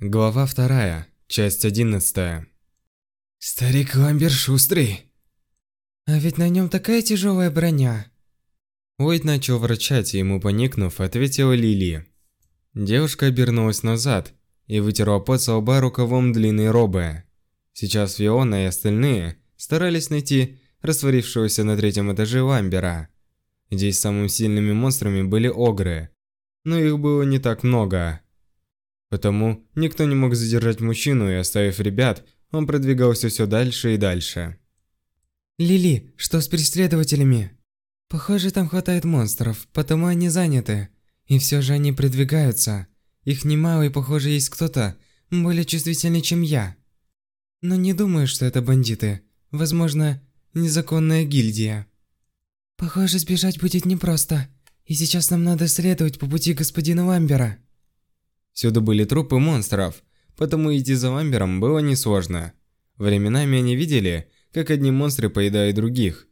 Глава вторая, часть одиннадцатая. Старик Ламбер шустрый. А ведь на нем такая тяжелая броня. Уэйд начал врачать, и ему поникнув, ответила Лили. Девушка обернулась назад и вытерла пот со лба рукавом длинной робы. Сейчас Фиона и остальные старались найти растворившегося на третьем этаже Ламбера. Здесь самыми сильными монстрами были огры, но их было не так много. Потому никто не мог задержать мужчину, и оставив ребят, он продвигался все дальше и дальше. Лили, что с преследователями? Похоже, там хватает монстров, потому они заняты. И все же они продвигаются. Их немало, и похоже, есть кто-то более чувствительный, чем я. Но не думаю, что это бандиты. Возможно, незаконная гильдия. Похоже, сбежать будет непросто. И сейчас нам надо следовать по пути господина Ламбера. Всюду были трупы монстров, потому идти за Ламбером было несложно. Временами они видели, как одни монстры поедают других.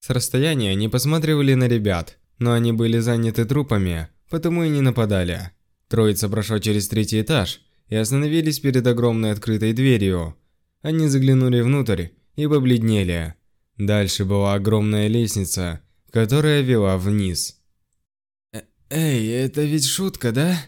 С расстояния они посматривали на ребят, но они были заняты трупами, потому и не нападали. Троица прошла через третий этаж и остановились перед огромной открытой дверью. Они заглянули внутрь и побледнели. Дальше была огромная лестница, которая вела вниз. Э Эй, это ведь шутка, да?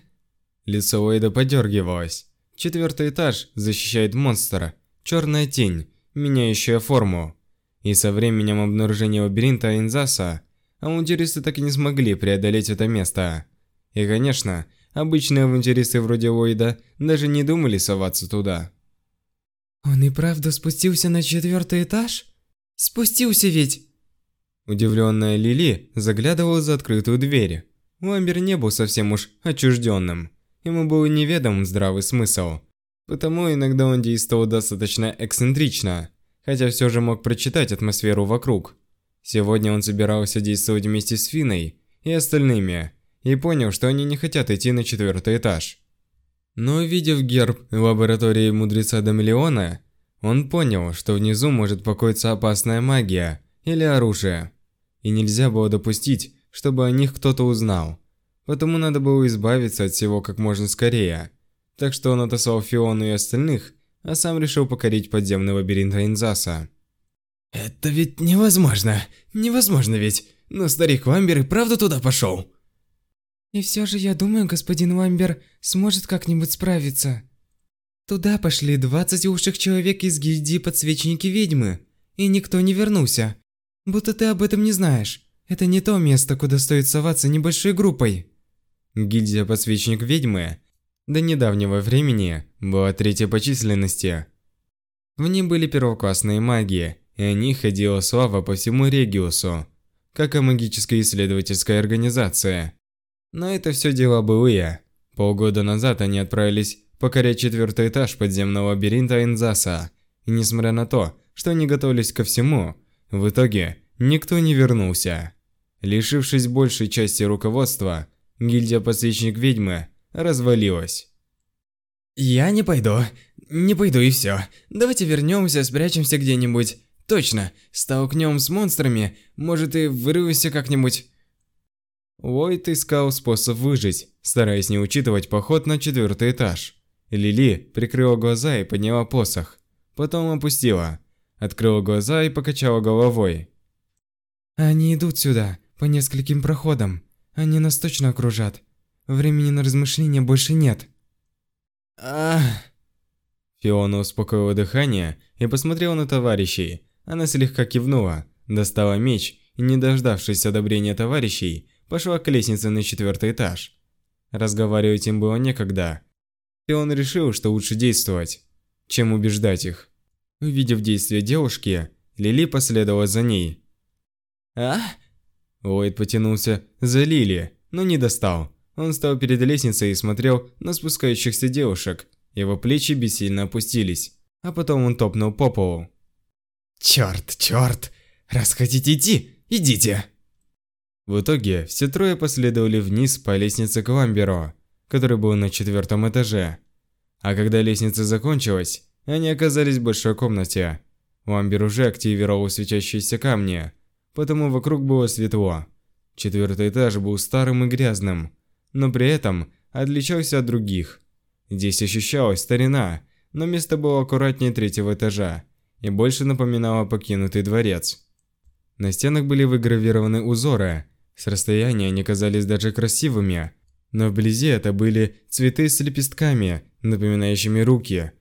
Лицо Уэйда подергивалось. Четвертый этаж защищает монстра, черная тень, меняющая форму. И со временем обнаружения лабиринта Инзаса, авантюристы так и не смогли преодолеть это место. И, конечно, обычные авантюристы вроде Уэйда даже не думали соваться туда. Он и правда спустился на четвертый этаж? Спустился ведь! Удивленная Лили заглядывала за открытую дверь. Ламбер не был совсем уж отчужденным. Ему был неведом здравый смысл. Потому иногда он действовал достаточно эксцентрично, хотя все же мог прочитать атмосферу вокруг. Сегодня он собирался действовать вместе с Финой и остальными, и понял, что они не хотят идти на четвертый этаж. Но увидев герб лаборатории Мудреца Домиллиона, он понял, что внизу может покоиться опасная магия или оружие, и нельзя было допустить, чтобы о них кто-то узнал. Потому надо было избавиться от всего как можно скорее. Так что он отослал Фиону и остальных, а сам решил покорить подземный лабиринт Айнзаса. Это ведь невозможно. Невозможно ведь. Но старик Ламбер и правда туда пошел. И все же я думаю, господин Ламбер сможет как-нибудь справиться. Туда пошли 20 уших человек из гильдии подсвечники ведьмы, и никто не вернулся. Будто ты об этом не знаешь. Это не то место, куда стоит соваться небольшой группой. Гильдия Подсвечник Ведьмы до недавнего времени была третьей по численности. В ней были первоклассные маги, и о них ходила слава по всему Региусу, как о магической исследовательской организации. Но это все дела былые. Полгода назад они отправились покорять четвертый этаж подземного лабиринта Энзаса, и несмотря на то, что они готовились ко всему, в итоге никто не вернулся. Лишившись большей части руководства, гильдия Подсвечник Ведьмы развалилась. Я не пойду. Не пойду и все. Давайте вернемся, спрячемся где-нибудь. Точно, столкнем с монстрами, может и вырвемся как-нибудь. Уойт искал способ выжить, стараясь не учитывать поход на четвертый этаж. Лили прикрыла глаза и подняла посох. Потом опустила. Открыла глаза и покачала головой. Они идут сюда, по нескольким проходам. Они нас точно окружат. Времени на размышления больше нет. Ах. Фиона успокоила дыхание и посмотрела на товарищей. Она слегка кивнула, достала меч и, не дождавшись одобрения товарищей, пошла к лестнице на четвертый этаж. Разговаривать им было некогда. И он решил, что лучше действовать, чем убеждать их. Увидев действия девушки, Лили последовала за ней. А? Уэйд потянулся за Лили, но не достал. Он стал перед лестницей и смотрел на спускающихся девушек. Его плечи бессильно опустились, а потом он топнул по полу. Черт, черт! Раз хотите идти, идите! В итоге все трое последовали вниз по лестнице к Ламберу, который был на четвертом этаже. А когда лестница закончилась, они оказались в большой комнате. Ламбер уже активировал светящиеся камни, потому вокруг было светло. Четвертый этаж был старым и грязным, но при этом отличался от других. Здесь ощущалась старина, но место было аккуратнее третьего этажа и больше напоминало покинутый дворец. На стенах были выгравированы узоры. С расстояния они казались даже красивыми, но вблизи это были цветы с лепестками, напоминающими руки.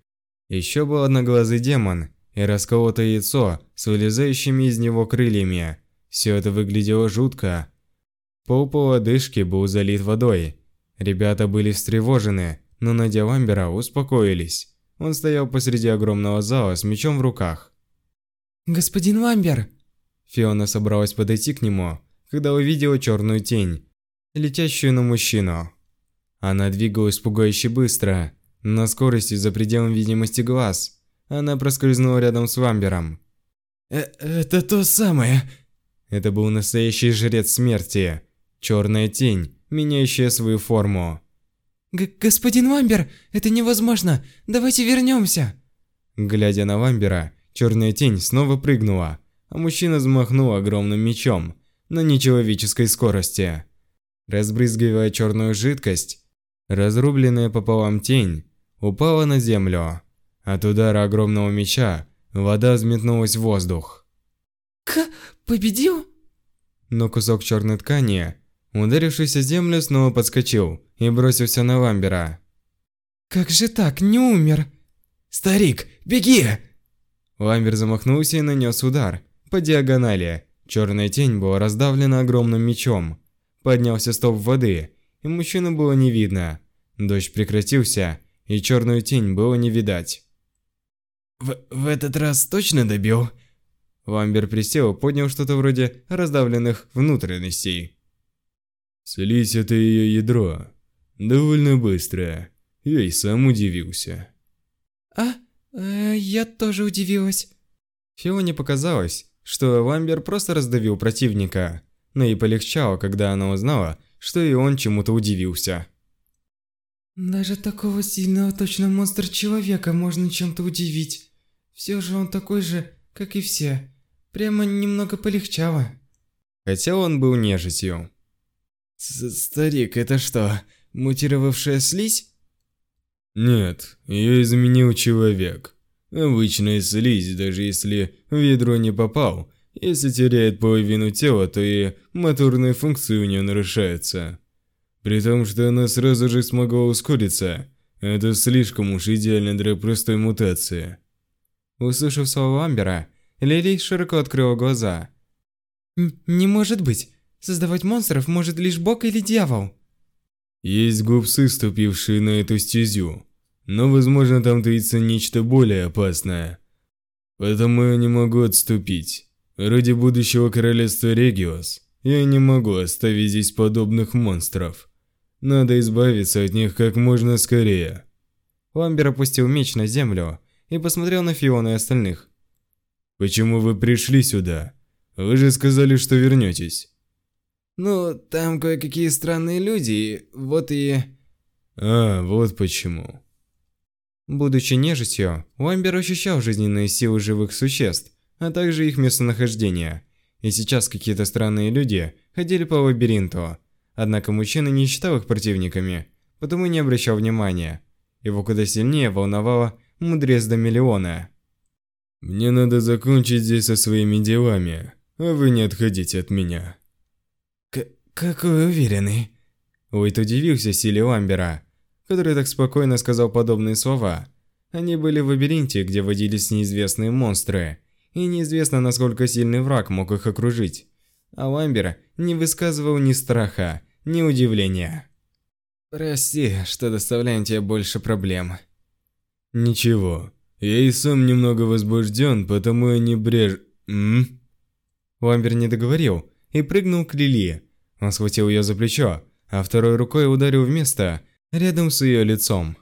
Еще был одноглазый демон и расколотое яйцо с вылезающими из него крыльями. Все это выглядело жутко. Пол полодышки был залит водой. Ребята были встревожены, но найдя Ламбера, успокоились. Он стоял посреди огромного зала с мечом в руках. «Господин Ламбер!» Фиона собралась подойти к нему, когда увидела черную тень, летящую на мужчину. Она двигалась пугающе быстро, на скорости за пределом видимости глаз. Она проскользнула рядом с Ламбером. Э «Это то самое!» Это был настоящий жрец смерти. Черная тень, меняющая свою форму. Г «Господин Ламбер, это невозможно! Давайте вернемся!» Глядя на Ламбера, черная тень снова прыгнула, а мужчина взмахнул огромным мечом на нечеловеческой скорости. Разбрызгивая черную жидкость, разрубленная пополам тень упала на землю. От удара огромного меча вода взметнулась в воздух. «К... победил?» Но кусок черной ткани, ударившись о землю, снова подскочил и бросился на Ламбера. «Как же так, не умер?» «Старик, беги!» Ламбер замахнулся и нанес удар по диагонали. Черная тень была раздавлена огромным мечом. Поднялся столб воды, и мужчину было не видно. Дождь прекратился, и черную тень было не видать. В, в этот раз точно добил? Ламбер присел и поднял что-то вроде раздавленных внутренностей. Слизь это ее ядро. Довольно быстро. Я и сам удивился. А? Э, я тоже удивилась. Фионе показалось, что Ламбер просто раздавил противника, но и полегчало, когда она узнала, что и он чему-то удивился. Даже такого сильного точно монстр человека можно чем-то удивить. Все же он такой же, как и все. Прямо немного полегчало. Хотя он был нежитью. Старик, это что, мутировавшая слизь? Нет, ее изменил человек. Обычная слизь, даже если в ядро не попал, если теряет половину тела, то и моторные функции у нее нарушаются. При том, что она сразу же смогла ускориться, это слишком уж идеально для простой мутации. Услышав слова Амбера, Лили широко открыла глаза. «Не может быть. Создавать монстров может лишь бог или дьявол». Есть губцы, ступившие на эту стезю, но, возможно, там таится нечто более опасное. Поэтому я не могу отступить. Ради будущего королевства Региос я не могу оставить здесь подобных монстров. Надо избавиться от них как можно скорее. Ламбер опустил меч на землю и посмотрел на Фиона и остальных. «Почему вы пришли сюда? Вы же сказали, что вернетесь». «Ну, там кое-какие странные люди, вот и...» «А, вот почему». Будучи нежитью, Ламбер ощущал жизненные силы живых существ, а также их местонахождение. И сейчас какие-то странные люди ходили по лабиринту, Однако мужчина не считал их противниками, потому не обращал внимания. Его куда сильнее волновало мудрец до миллиона. «Мне надо закончить здесь со своими делами, а вы не отходите от меня». К «Какой уверенный?» Уит удивился силе Ламбера, который так спокойно сказал подобные слова. Они были в лабиринте, где водились неизвестные монстры, и неизвестно, насколько сильный враг мог их окружить. А Ламбер не высказывал ни страха, ни удивления. «Прости, что доставляем тебе больше проблем». «Ничего, я и сам немного возбужден, потому я не бреж... М?» Ламбер не договорил и прыгнул к Лили. Он схватил ее за плечо, а второй рукой ударил в место рядом с ее лицом.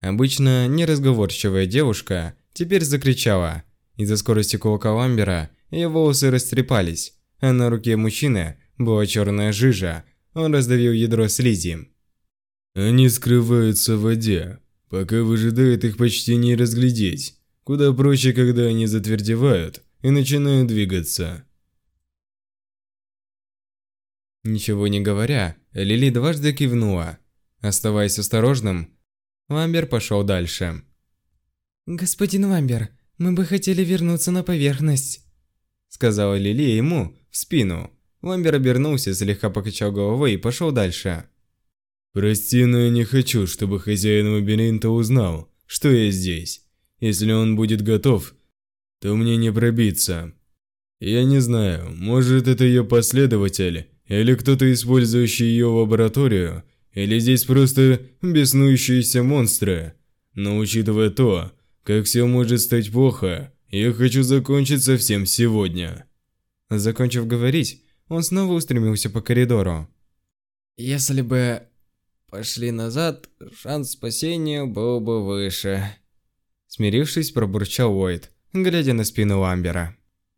Обычно неразговорчивая девушка теперь закричала. Из-за скорости кулака Ламбера ее волосы растрепались, а на руке мужчины была черная жижа, он раздавил ядро слизи. Они скрываются в воде. Пока выжидают, их почти не разглядеть. Куда проще, когда они затвердевают и начинают двигаться. Ничего не говоря, Лили дважды кивнула. Оставаясь осторожным, Ламбер пошел дальше. «Господин Вамбер, мы бы хотели вернуться на поверхность», сказала Лили ему в спину. Ламбер обернулся, слегка покачал головой и пошел дальше. «Прости, но я не хочу, чтобы хозяин лабиринта узнал, что я здесь. Если он будет готов, то мне не пробиться. Я не знаю, может это ее последователь, или кто-то, использующий ее лабораторию, или здесь просто беснующиеся монстры. Но учитывая то, как все может стать плохо, я хочу закончить совсем сегодня. Закончив говорить, он снова устремился по коридору. Если бы пошли назад, шанс спасения был бы выше. Смирившись, пробурчал Уайт, глядя на спину Ламбера.